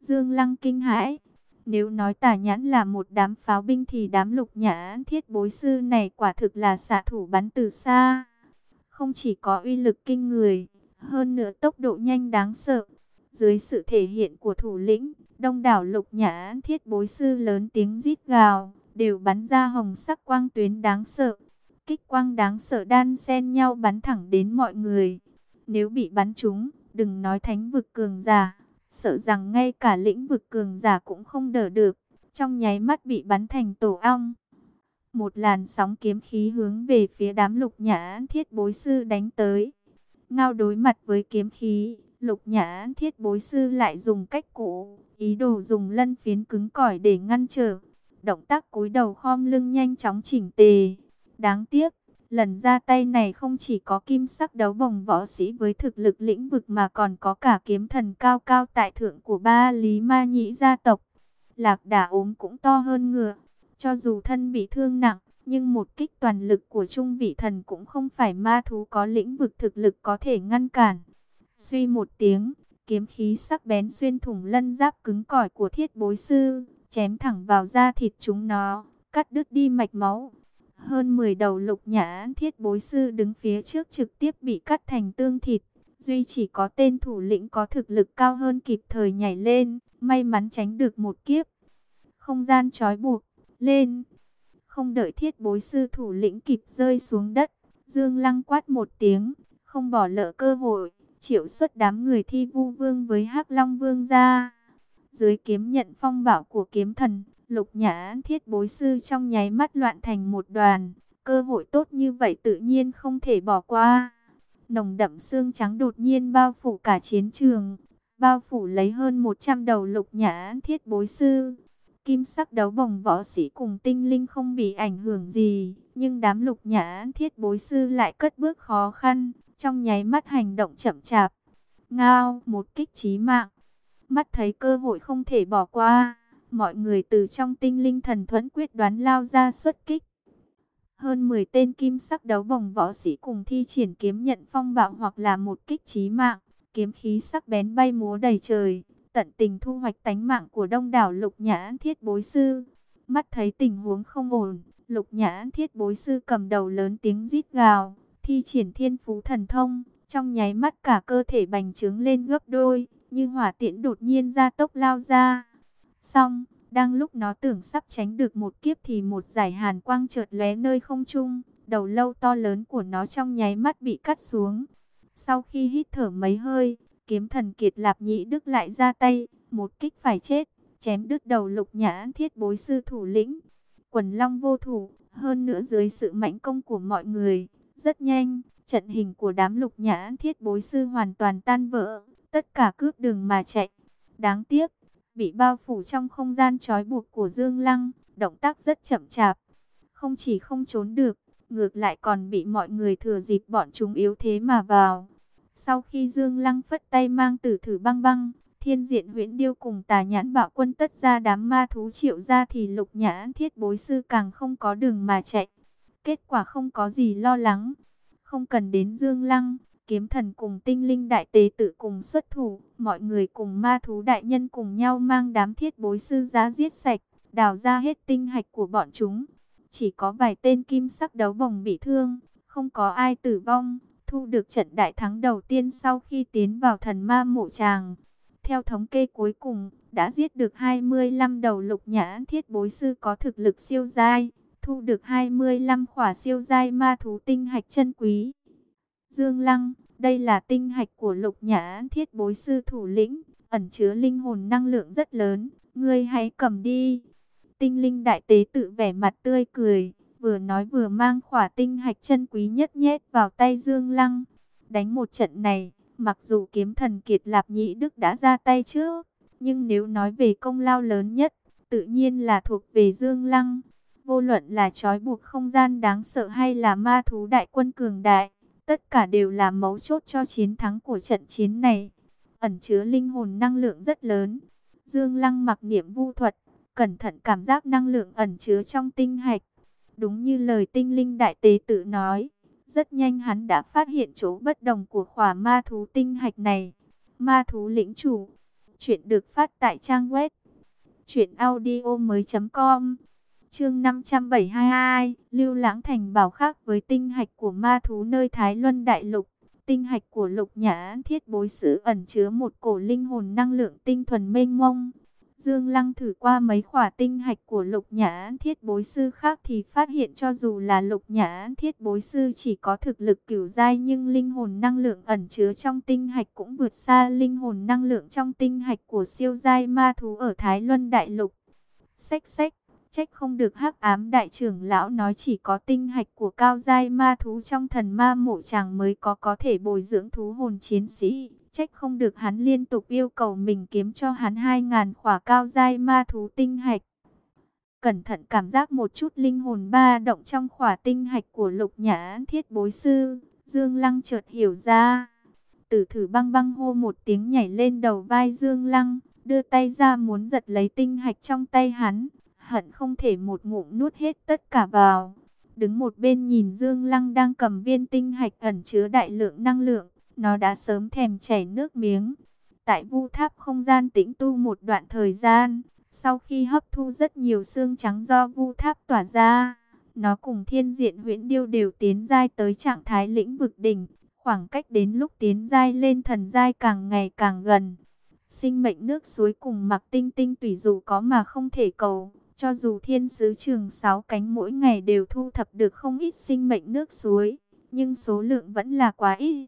A: Dương Lăng kinh hãi, nếu nói tả nhãn là một đám pháo binh thì đám lục nhãn thiết bối sư này quả thực là xạ thủ bắn từ xa. Không chỉ có uy lực kinh người, hơn nữa tốc độ nhanh đáng sợ. Dưới sự thể hiện của thủ lĩnh, đông đảo lục nhãn thiết bối sư lớn tiếng rít gào, đều bắn ra hồng sắc quang tuyến đáng sợ. Kích quang đáng sợ đan xen nhau bắn thẳng đến mọi người. Nếu bị bắn trúng, đừng nói thánh vực cường giả, sợ rằng ngay cả lĩnh vực cường giả cũng không đỡ được, trong nháy mắt bị bắn thành tổ ong. Một làn sóng kiếm khí hướng về phía đám lục nhã thiết bối sư đánh tới. Ngao đối mặt với kiếm khí, lục nhã thiết bối sư lại dùng cách cũ, ý đồ dùng lân phiến cứng cỏi để ngăn trở. Động tác cúi đầu khom lưng nhanh chóng chỉnh tề. Đáng tiếc, lần ra tay này không chỉ có kim sắc đấu bồng võ sĩ với thực lực lĩnh vực mà còn có cả kiếm thần cao cao tại thượng của ba lý ma nhĩ gia tộc. Lạc đà ốm cũng to hơn ngựa. Cho dù thân bị thương nặng, nhưng một kích toàn lực của trung vị thần cũng không phải ma thú có lĩnh vực thực lực có thể ngăn cản. Suy một tiếng, kiếm khí sắc bén xuyên thủng lân giáp cứng cỏi của thiết bối sư, chém thẳng vào da thịt chúng nó, cắt đứt đi mạch máu. Hơn 10 đầu lục nhã thiết bối sư đứng phía trước trực tiếp bị cắt thành tương thịt. Duy chỉ có tên thủ lĩnh có thực lực cao hơn kịp thời nhảy lên, may mắn tránh được một kiếp. Không gian trói buộc, lên. Không đợi thiết bối sư thủ lĩnh kịp rơi xuống đất, Dương Lăng quát một tiếng, không bỏ lỡ cơ hội, triệu xuất đám người thi vu vương với hắc Long vương ra. Dưới kiếm nhận phong bảo của kiếm thần, lục nhã thiết bối sư trong nháy mắt loạn thành một đoàn, cơ hội tốt như vậy tự nhiên không thể bỏ qua. Nồng đậm xương trắng đột nhiên bao phủ cả chiến trường, bao phủ lấy hơn 100 đầu lục nhã thiết bối sư. Kim sắc đấu bồng võ sĩ cùng tinh linh không bị ảnh hưởng gì, nhưng đám lục nhã thiết bối sư lại cất bước khó khăn, trong nháy mắt hành động chậm chạp. Ngao, một kích trí mạng. Mắt thấy cơ hội không thể bỏ qua, mọi người từ trong tinh linh thần thuẫn quyết đoán lao ra xuất kích. Hơn 10 tên kim sắc đấu bồng võ sĩ cùng thi triển kiếm nhận phong bạo hoặc là một kích trí mạng, kiếm khí sắc bén bay múa đầy trời tận tình thu hoạch tánh mạng của đông đảo lục nhãn thiết bối sư. Mắt thấy tình huống không ổn, lục nhãn thiết bối sư cầm đầu lớn tiếng rít gào, thi triển thiên phú thần thông, trong nháy mắt cả cơ thể bành trướng lên gấp đôi, như hỏa tiễn đột nhiên ra tốc lao ra. Xong, đang lúc nó tưởng sắp tránh được một kiếp thì một giải hàn quang chợt lóe nơi không trung, đầu lâu to lớn của nó trong nháy mắt bị cắt xuống. Sau khi hít thở mấy hơi, kiếm thần kiệt lạp nhĩ đức lại ra tay, một kích phải chết, chém đứt đầu lục nhã thiết bối sư thủ lĩnh. Quần long vô thủ, hơn nữa dưới sự mãnh công của mọi người, rất nhanh, trận hình của đám lục nhã thiết bối sư hoàn toàn tan vỡ, tất cả cướp đường mà chạy. Đáng tiếc, bị bao phủ trong không gian trói buộc của Dương Lăng, động tác rất chậm chạp. Không chỉ không trốn được, ngược lại còn bị mọi người thừa dịp bọn chúng yếu thế mà vào. Sau khi Dương Lăng phất tay mang tử thử băng băng, thiên diện huyễn điêu cùng tà nhãn bạo quân tất ra đám ma thú triệu ra thì lục nhãn thiết bối sư càng không có đường mà chạy. Kết quả không có gì lo lắng. Không cần đến Dương Lăng, kiếm thần cùng tinh linh đại tế tự cùng xuất thủ, mọi người cùng ma thú đại nhân cùng nhau mang đám thiết bối sư giá giết sạch, đào ra hết tinh hạch của bọn chúng. Chỉ có vài tên kim sắc đấu bồng bị thương, không có ai tử vong, thu được trận đại thắng đầu tiên sau khi tiến vào thần ma mộ tràng. Theo thống kê cuối cùng, đã giết được 25 đầu lục nhãn thiết bối sư có thực lực siêu giai, thu được 25 khỏa siêu giai ma thú tinh hạch chân quý. Dương Lăng, đây là tinh hạch của lục nhã thiết bối sư thủ lĩnh, ẩn chứa linh hồn năng lượng rất lớn, ngươi hãy cầm đi. Tinh linh đại tế tự vẻ mặt tươi cười, vừa nói vừa mang khỏa tinh hạch chân quý nhất nhét vào tay Dương Lăng. Đánh một trận này, mặc dù kiếm thần kiệt lạp nhĩ đức đã ra tay trước, nhưng nếu nói về công lao lớn nhất, tự nhiên là thuộc về Dương Lăng. Vô luận là trói buộc không gian đáng sợ hay là ma thú đại quân cường đại, tất cả đều là mấu chốt cho chiến thắng của trận chiến này. Ẩn chứa linh hồn năng lượng rất lớn. Dương Lăng mặc niệm vu thuật, cẩn thận cảm giác năng lượng ẩn chứa trong tinh hạch. Đúng như lời tinh linh đại tế tự nói, rất nhanh hắn đã phát hiện chỗ bất đồng của khỏa ma thú tinh hạch này. Ma thú lĩnh chủ. Chuyện được phát tại trang web. Chuyện audio mới com. Chương 572. Lưu lãng thành bảo khác với tinh hạch của ma thú nơi Thái Luân Đại Lục. Tinh hạch của lục nhã thiết bối sử ẩn chứa một cổ linh hồn năng lượng tinh thuần mênh mông Dương Lăng thử qua mấy khỏa tinh hạch của lục nhã thiết bối sư khác thì phát hiện cho dù là lục nhã thiết bối sư chỉ có thực lực cửu giai nhưng linh hồn năng lượng ẩn chứa trong tinh hạch cũng vượt xa linh hồn năng lượng trong tinh hạch của siêu giai ma thú ở Thái Luân Đại Lục. Xách xách, trách không được hắc ám đại trưởng lão nói chỉ có tinh hạch của cao giai ma thú trong thần ma mộ chàng mới có có thể bồi dưỡng thú hồn chiến sĩ. Trách không được hắn liên tục yêu cầu mình kiếm cho hắn 2.000 khỏa cao giai ma thú tinh hạch. Cẩn thận cảm giác một chút linh hồn ba động trong khỏa tinh hạch của lục nhã thiết bối sư. Dương Lăng chợt hiểu ra. Tử thử băng băng hô một tiếng nhảy lên đầu vai Dương Lăng. Đưa tay ra muốn giật lấy tinh hạch trong tay hắn. Hận không thể một ngụm nuốt hết tất cả vào. Đứng một bên nhìn Dương Lăng đang cầm viên tinh hạch ẩn chứa đại lượng năng lượng nó đã sớm thèm chảy nước miếng. Tại vu tháp không gian tĩnh tu một đoạn thời gian, sau khi hấp thu rất nhiều xương trắng do vu tháp tỏa ra, nó cùng thiên diện huyễn điêu đều tiến giai tới trạng thái lĩnh vực đỉnh. Khoảng cách đến lúc tiến giai lên thần giai càng ngày càng gần. Sinh mệnh nước suối cùng mặc tinh tinh tùy dù có mà không thể cầu. Cho dù thiên sứ trường sáu cánh mỗi ngày đều thu thập được không ít sinh mệnh nước suối, nhưng số lượng vẫn là quá ít.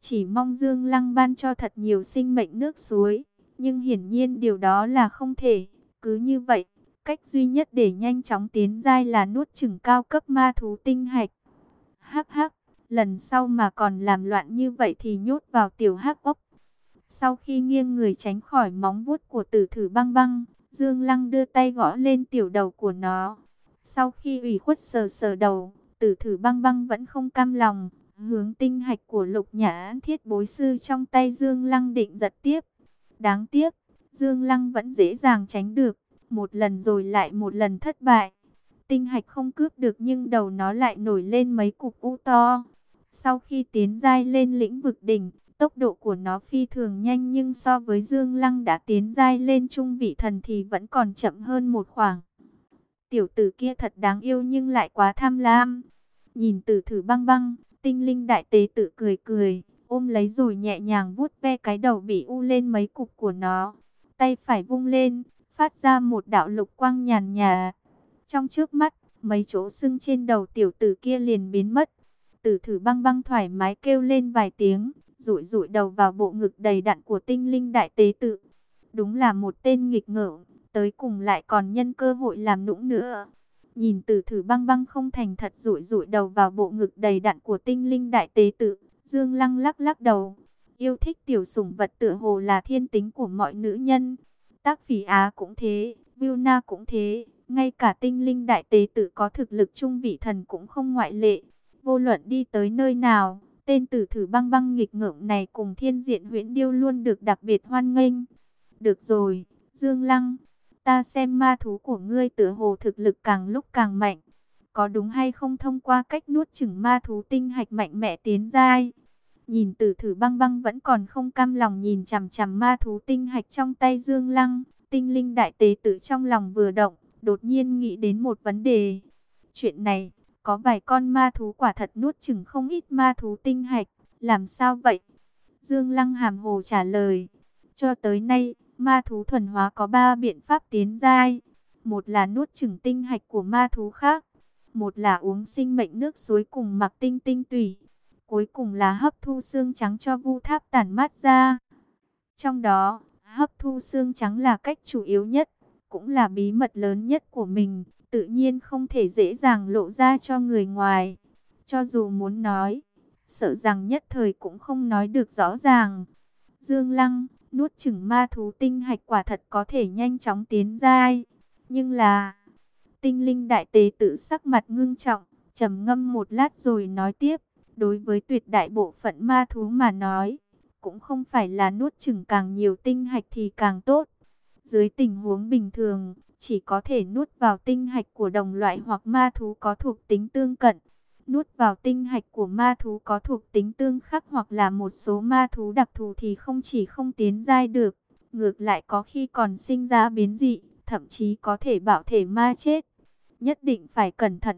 A: Chỉ mong Dương Lăng ban cho thật nhiều sinh mệnh nước suối. Nhưng hiển nhiên điều đó là không thể. Cứ như vậy, cách duy nhất để nhanh chóng tiến giai là nuốt chừng cao cấp ma thú tinh hạch. Hắc hắc, lần sau mà còn làm loạn như vậy thì nhốt vào tiểu hắc ốc. Sau khi nghiêng người tránh khỏi móng vuốt của tử thử băng băng, Dương Lăng đưa tay gõ lên tiểu đầu của nó. Sau khi ủy khuất sờ sờ đầu, tử thử băng băng vẫn không cam lòng, hướng tinh hạch của lục nhã thiết bối sư trong tay Dương Lăng định giật tiếp. Đáng tiếc, Dương Lăng vẫn dễ dàng tránh được, một lần rồi lại một lần thất bại. Tinh hạch không cướp được nhưng đầu nó lại nổi lên mấy cục u to. Sau khi tiến giai lên lĩnh vực đỉnh, tốc độ của nó phi thường nhanh nhưng so với Dương Lăng đã tiến giai lên trung vị thần thì vẫn còn chậm hơn một khoảng. Tiểu tử kia thật đáng yêu nhưng lại quá tham lam. Nhìn tử thử băng băng, Tinh linh đại tế tự cười cười, ôm lấy rồi nhẹ nhàng vuốt ve cái đầu bị u lên mấy cục của nó. Tay phải vung lên, phát ra một đạo lục quang nhàn nhà. Trong trước mắt, mấy chỗ sưng trên đầu tiểu tử kia liền biến mất. Tử thử băng băng thoải mái kêu lên vài tiếng, rụi rụi đầu vào bộ ngực đầy đặn của tinh linh đại tế tự. Đúng là một tên nghịch ngợm, tới cùng lại còn nhân cơ hội làm nũng nữa. Nhìn tử thử băng băng không thành thật rụi rụi đầu vào bộ ngực đầy đặn của tinh linh đại tế tự, Dương Lăng lắc lắc đầu. Yêu thích tiểu sủng vật tựa hồ là thiên tính của mọi nữ nhân. Tác phỉ Á cũng thế, Na cũng thế, ngay cả tinh linh đại tế tự có thực lực trung vị thần cũng không ngoại lệ. Vô luận đi tới nơi nào, tên tử thử băng băng nghịch ngợm này cùng thiên diện huyễn điêu luôn được đặc biệt hoan nghênh. Được rồi, Dương Lăng, ta xem ma thú của ngươi tựa hồ thực lực càng lúc càng mạnh. Có đúng hay không thông qua cách nuốt chửng ma thú tinh hạch mạnh mẽ tiến giai? Nhìn tử thử băng băng vẫn còn không cam lòng nhìn chằm chằm ma thú tinh hạch trong tay Dương Lăng. Tinh linh đại tế tử trong lòng vừa động, đột nhiên nghĩ đến một vấn đề. Chuyện này, có vài con ma thú quả thật nuốt chừng không ít ma thú tinh hạch. Làm sao vậy? Dương Lăng hàm hồ trả lời. Cho tới nay, ma thú thuần hóa có ba biện pháp tiến giai. Một là nuốt chừng tinh hạch của ma thú khác. Một là uống sinh mệnh nước suối cùng mặc tinh tinh tủy. Cuối cùng là hấp thu xương trắng cho vu tháp tản mát ra. Trong đó, hấp thu xương trắng là cách chủ yếu nhất, cũng là bí mật lớn nhất của mình, tự nhiên không thể dễ dàng lộ ra cho người ngoài. Cho dù muốn nói, sợ rằng nhất thời cũng không nói được rõ ràng. Dương Lăng, nuốt chửng ma thú tinh hạch quả thật có thể nhanh chóng tiến giai, nhưng là Tinh linh đại tế tự sắc mặt ngưng trọng, trầm ngâm một lát rồi nói tiếp, đối với tuyệt đại bộ phận ma thú mà nói, cũng không phải là nuốt chửng càng nhiều tinh hạch thì càng tốt. Dưới tình huống bình thường, chỉ có thể nuốt vào tinh hạch của đồng loại hoặc ma thú có thuộc tính tương cận. Nuốt vào tinh hạch của ma thú có thuộc tính tương khắc hoặc là một số ma thú đặc thù thì không chỉ không tiến giai được, ngược lại có khi còn sinh ra biến dị, thậm chí có thể bảo thể ma chết. Nhất định phải cẩn thận.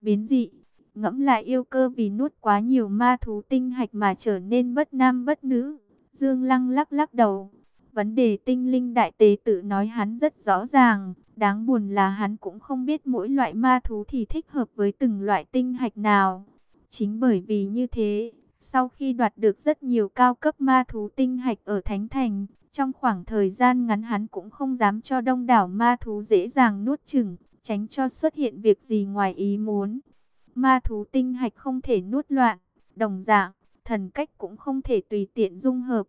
A: Biến dị, ngẫm lại yêu cơ vì nuốt quá nhiều ma thú tinh hạch mà trở nên bất nam bất nữ. Dương Lăng lắc lắc đầu. Vấn đề tinh linh đại tế tự nói hắn rất rõ ràng. Đáng buồn là hắn cũng không biết mỗi loại ma thú thì thích hợp với từng loại tinh hạch nào. Chính bởi vì như thế, sau khi đoạt được rất nhiều cao cấp ma thú tinh hạch ở Thánh Thành, trong khoảng thời gian ngắn hắn cũng không dám cho đông đảo ma thú dễ dàng nuốt chừng, tránh cho xuất hiện việc gì ngoài ý muốn. Ma thú tinh hạch không thể nuốt loạn, đồng dạng, thần cách cũng không thể tùy tiện dung hợp.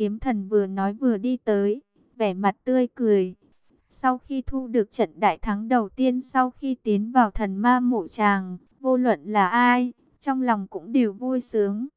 A: Kiếm thần vừa nói vừa đi tới, vẻ mặt tươi cười. Sau khi thu được trận đại thắng đầu tiên sau khi tiến vào thần ma mộ tràng, vô luận là ai, trong lòng cũng đều vui sướng.